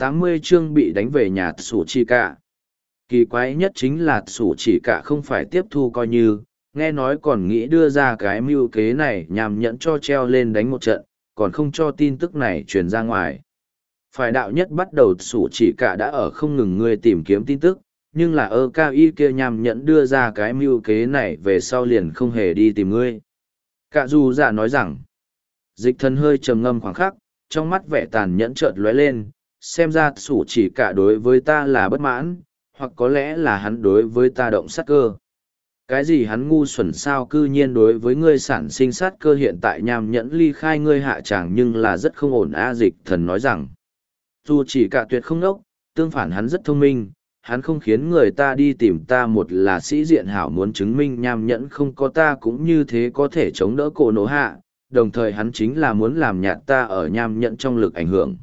tám mươi chương bị đánh về nhà sủ chi cả. Kỳ quái nhất chính là sủ chỉ cả không phải tiếp thu coi như, nghe nói còn nghĩ đưa ra cái mưu kế này nhằm nhẫn cho treo lên đánh một trận, còn không cho tin tức này truyền ra ngoài. Phải đạo nhất bắt đầu sủ chỉ cả đã ở không ngừng người tìm kiếm tin tức, nhưng là ơ cao y kia nhằm nhẫn đưa ra cái mưu kế này về sau liền không hề đi tìm ngươi. Cả dù giả nói rằng, dịch thân hơi trầm ngâm khoảng khắc, trong mắt vẻ tàn nhẫn chợt lóe lên xem ra sủ chỉ cả đối với ta là bất mãn, hoặc có lẽ là hắn đối với ta động sát cơ. Cái gì hắn ngu xuẩn sao cư nhiên đối với ngươi sản sinh sát cơ hiện tại nham nhẫn ly khai ngươi hạ tràng nhưng là rất không ổn a dịch thần nói rằng. Dù chỉ cả tuyệt không nốc tương phản hắn rất thông minh, hắn không khiến người ta đi tìm ta một là sĩ diện hảo muốn chứng minh nham nhẫn không có ta cũng như thế có thể chống đỡ cổ nổ hạ, đồng thời hắn chính là muốn làm nhạt ta ở nham nhẫn trong lực ảnh hưởng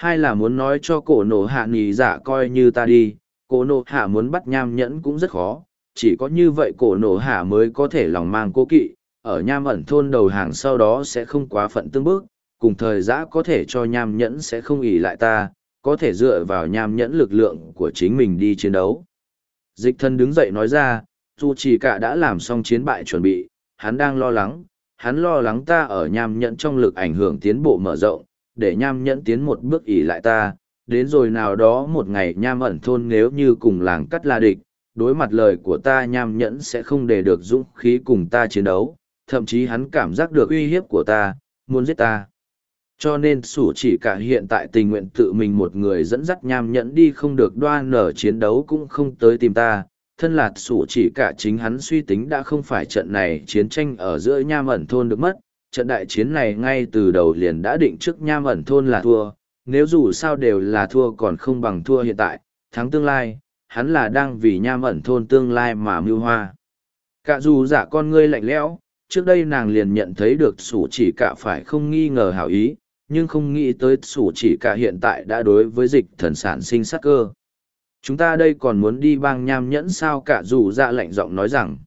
hai là muốn nói cho cổ nổ hạ nì dạ coi như ta đi, cổ nổ hạ muốn bắt nham nhẫn cũng rất khó, chỉ có như vậy cổ nổ hạ mới có thể lòng mang cố kỵ, ở nham ẩn thôn đầu hàng sau đó sẽ không quá phận tương bước cùng thời giã có thể cho nham nhẫn sẽ không ỉ lại ta, có thể dựa vào nham nhẫn lực lượng của chính mình đi chiến đấu. Dịch thân đứng dậy nói ra, dù chỉ cả đã làm xong chiến bại chuẩn bị, hắn đang lo lắng, hắn lo lắng ta ở nham nhẫn trong lực ảnh hưởng tiến bộ mở rộng để nham nhẫn tiến một bước ỉ lại ta, đến rồi nào đó một ngày nham ẩn thôn nếu như cùng làng cắt la địch, đối mặt lời của ta nham nhẫn sẽ không để được dũng khí cùng ta chiến đấu, thậm chí hắn cảm giác được uy hiếp của ta, muốn giết ta. Cho nên sủ chỉ cả hiện tại tình nguyện tự mình một người dẫn dắt nham nhẫn đi không được đoan nở chiến đấu cũng không tới tìm ta. Thân là sủ chỉ cả chính hắn suy tính đã không phải trận này chiến tranh ở giữa nham ẩn thôn được mất trận đại chiến này ngay từ đầu liền đã định trước nham ẩn thôn là thua, nếu dù sao đều là thua còn không bằng thua hiện tại, thắng tương lai, hắn là đang vì nham ẩn thôn tương lai mà mưu hoa. Cả dù giả con ngươi lạnh lẽo, trước đây nàng liền nhận thấy được sủ chỉ cả phải không nghi ngờ hảo ý, nhưng không nghĩ tới sủ chỉ cả hiện tại đã đối với dịch thần sản sinh sắc cơ. Chúng ta đây còn muốn đi bang nham nhẫn sao cả dù dạ lạnh giọng nói rằng,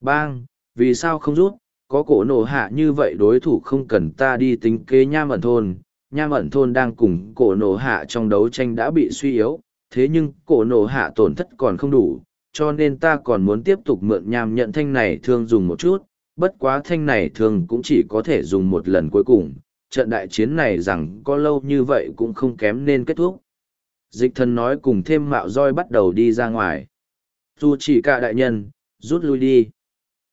bang, vì sao không rút? Có cổ nổ hạ như vậy đối thủ không cần ta đi tính kế nham ẩn thôn. Nham ẩn thôn đang cùng cổ nổ hạ trong đấu tranh đã bị suy yếu, thế nhưng cổ nổ hạ tổn thất còn không đủ, cho nên ta còn muốn tiếp tục mượn nham nhận thanh này thương dùng một chút, bất quá thanh này thường cũng chỉ có thể dùng một lần cuối cùng. Trận đại chiến này rằng có lâu như vậy cũng không kém nên kết thúc. Dịch thần nói cùng thêm mạo roi bắt đầu đi ra ngoài. Dù chỉ cả đại nhân, rút lui đi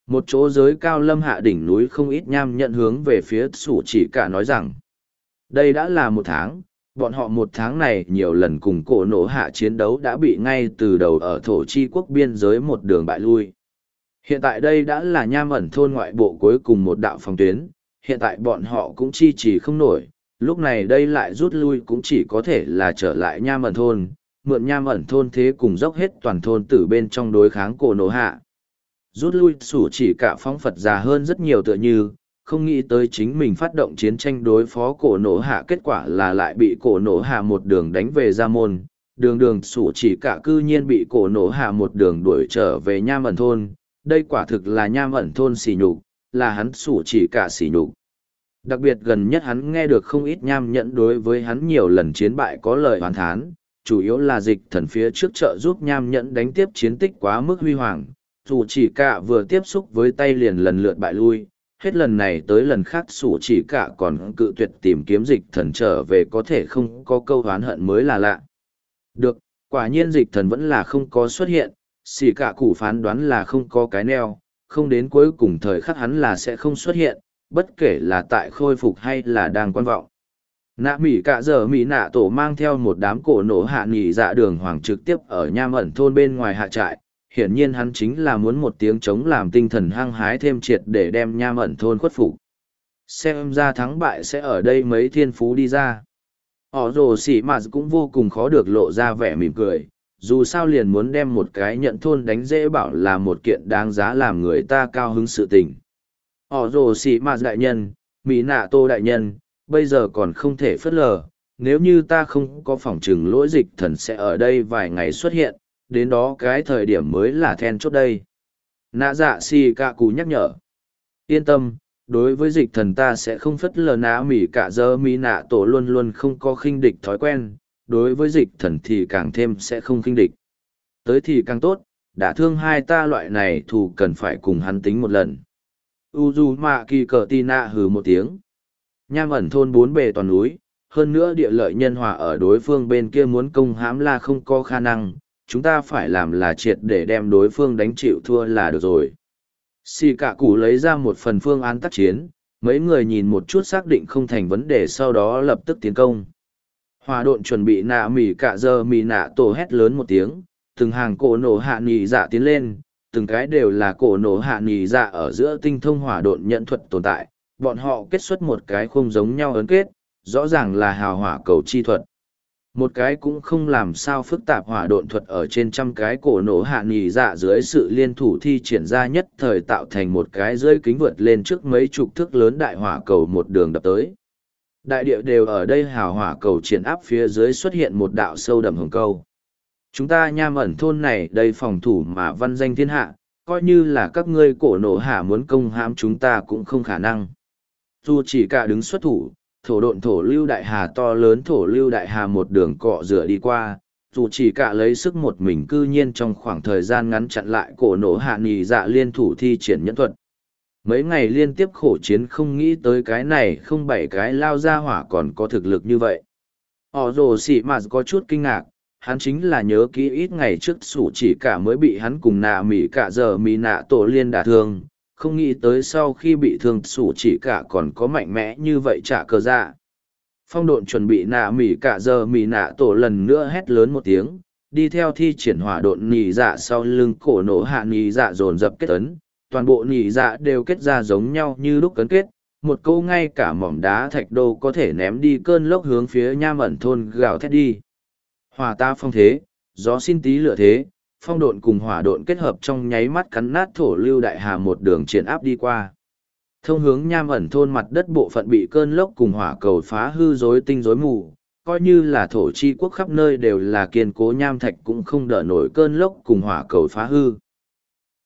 một chỗ giới cao lâm hạ đỉnh núi không ít nham nhận hướng về phía sủ chỉ cả nói rằng, đây đã là một tháng, bọn họ một tháng này nhiều lần cùng cổ nổ hạ chiến đấu đã bị ngay từ đầu ở thổ chi quốc biên giới một đường bại lui. Hiện tại đây đã là nham ẩn thôn ngoại bộ cuối cùng một đạo phòng tuyến, hiện tại bọn họ cũng chi trì không nổi, lúc này đây lại rút lui cũng chỉ có thể là trở lại nham ẩn thôn, mượn nham ẩn thôn thế cùng dốc hết toàn thôn từ bên trong đối kháng cổ nổ hạ rút lui, sủ chỉ cả phong phật già hơn rất nhiều tựa như, không nghĩ tới chính mình phát động chiến tranh đối phó cổ nổ hạ kết quả là lại bị cổ nổ hạ một đường đánh về ra môn. Đường đường sủ chỉ cả cư nhiên bị cổ nổ hạ một đường đuổi trở về nham ẩn thôn. Đây quả thực là nham ẩn thôn xỉ nhục, là hắn sủ chỉ cả xỉ nhục. Đặc biệt gần nhất hắn nghe được không ít nham nhẫn đối với hắn nhiều lần chiến bại có lời hoàn thán, chủ yếu là dịch thần phía trước trợ giúp nham nhẫn đánh tiếp chiến tích quá mức huy hoàng dù chỉ cả vừa tiếp xúc với tay liền lần lượt bại lui, hết lần này tới lần khác sủ chỉ cả còn cự tuyệt tìm kiếm dịch thần trở về có thể không có câu oán hận mới là lạ. Được, quả nhiên dịch thần vẫn là không có xuất hiện xỉ cả cụ phán đoán là không có cái neo, không đến cuối cùng thời khắc hắn là sẽ không xuất hiện, bất kể là tại khôi phục hay là đang quan vọng. Nạ mỹ cả giờ mỹ nạ tổ mang theo một đám cổ nổ hạ nghỉ dạ đường hoàng trực tiếp ở nham ẩn thôn bên ngoài hạ trại hiển nhiên hắn chính là muốn một tiếng chống làm tinh thần hăng hái thêm triệt để đem nham ẩn thôn khuất phục. Xem ra thắng bại sẽ ở đây mấy thiên phú đi ra. Họ rồ xỉ m cũng vô cùng khó được lộ ra vẻ mỉm cười, dù sao liền muốn đem một cái nhận thôn đánh dễ bảo là một kiện đáng giá làm người ta cao hứng sự tình. Họ rồ xỉ m đại nhân mỹ nạ tô đại nhân, bây giờ còn không thể phớt lờ, nếu như ta không có phỏng chừng lỗi dịch thần sẽ ở đây vài ngày xuất hiện đến đó cái thời điểm mới là then chốt đây. Nạ dạ si cả cú nhắc nhở. Yên tâm, đối với dịch thần ta sẽ không phất lờ nã mỉ cả giờ mỹ nạ tổ luôn luôn không có khinh địch thói quen, đối với dịch thần thì càng thêm sẽ không khinh địch. Tới thì càng tốt, đã thương hai ta loại này thù cần phải cùng hắn tính một lần. Uzumaki cờ tì nạ hừ một tiếng. Nham ẩn thôn bốn bề toàn núi, hơn nữa địa lợi nhân hòa ở đối phương bên kia muốn công hãm là không có khả năng, chúng ta phải làm là triệt để đem đối phương đánh chịu thua là được rồi. Xì cả cụ lấy ra một phần phương án tác chiến, mấy người nhìn một chút xác định không thành vấn đề sau đó lập tức tiến công. Hòa độn chuẩn bị nạ mỉ cả giờ mỉ nạ tổ hét lớn một tiếng, từng hàng cổ nổ hạ nỉ dạ tiến lên, từng cái đều là cổ nổ hạ nỉ dạ ở giữa tinh thông hỏa độn nhận thuật tồn tại, bọn họ kết xuất một cái không giống nhau ấn kết, rõ ràng là hào hỏa cầu chi thuật. Một cái cũng không làm sao phức tạp hỏa độn thuật ở trên trăm cái cổ nổ hạ nghỉ dạ dưới sự liên thủ thi triển ra nhất thời tạo thành một cái rơi kính vượt lên trước mấy chục thước lớn đại hỏa cầu một đường đập tới. Đại địa đều ở đây hào hỏa cầu triển áp phía dưới xuất hiện một đạo sâu đậm hồng câu. Chúng ta nham ẩn thôn này đây phòng thủ mà văn danh thiên hạ, coi như là các ngươi cổ nổ hạ muốn công hãm chúng ta cũng không khả năng. Dù chỉ cả đứng xuất thủ, thổ độn thổ lưu đại hà to lớn thổ lưu đại hà một đường cọ rửa đi qua, dù chỉ cả lấy sức một mình cư nhiên trong khoảng thời gian ngắn chặn lại cổ nổ hạ nghỉ dạ liên thủ thi triển nhẫn thuật. Mấy ngày liên tiếp khổ chiến không nghĩ tới cái này không bảy cái lao ra hỏa còn có thực lực như vậy. Họ rồ xỉ mà có chút kinh ngạc, hắn chính là nhớ kỹ ít ngày trước sủ chỉ cả mới bị hắn cùng nạ mỉ cả giờ mỉ nạ tổ liên đả thương, không nghĩ tới sau khi bị thương sủ chỉ cả còn có mạnh mẽ như vậy trả cờ dạ. Phong độn chuẩn bị nạ mỉ cả giờ mỉ nạ tổ lần nữa hét lớn một tiếng, đi theo thi triển hỏa độn nỉ dạ sau lưng cổ nổ hạ nỉ dạ dồn dập kết ấn, toàn bộ nỉ dạ đều kết ra giống nhau như lúc cấn kết, một câu ngay cả mỏm đá thạch đô có thể ném đi cơn lốc hướng phía nham ẩn thôn gào thét đi. Hòa ta phong thế, gió xin tí lựa thế, phong độn cùng hỏa độn kết hợp trong nháy mắt cắn nát thổ lưu đại hà một đường triển áp đi qua. Thông hướng nham ẩn thôn mặt đất bộ phận bị cơn lốc cùng hỏa cầu phá hư rối tinh rối mù, coi như là thổ chi quốc khắp nơi đều là kiên cố nham thạch cũng không đỡ nổi cơn lốc cùng hỏa cầu phá hư.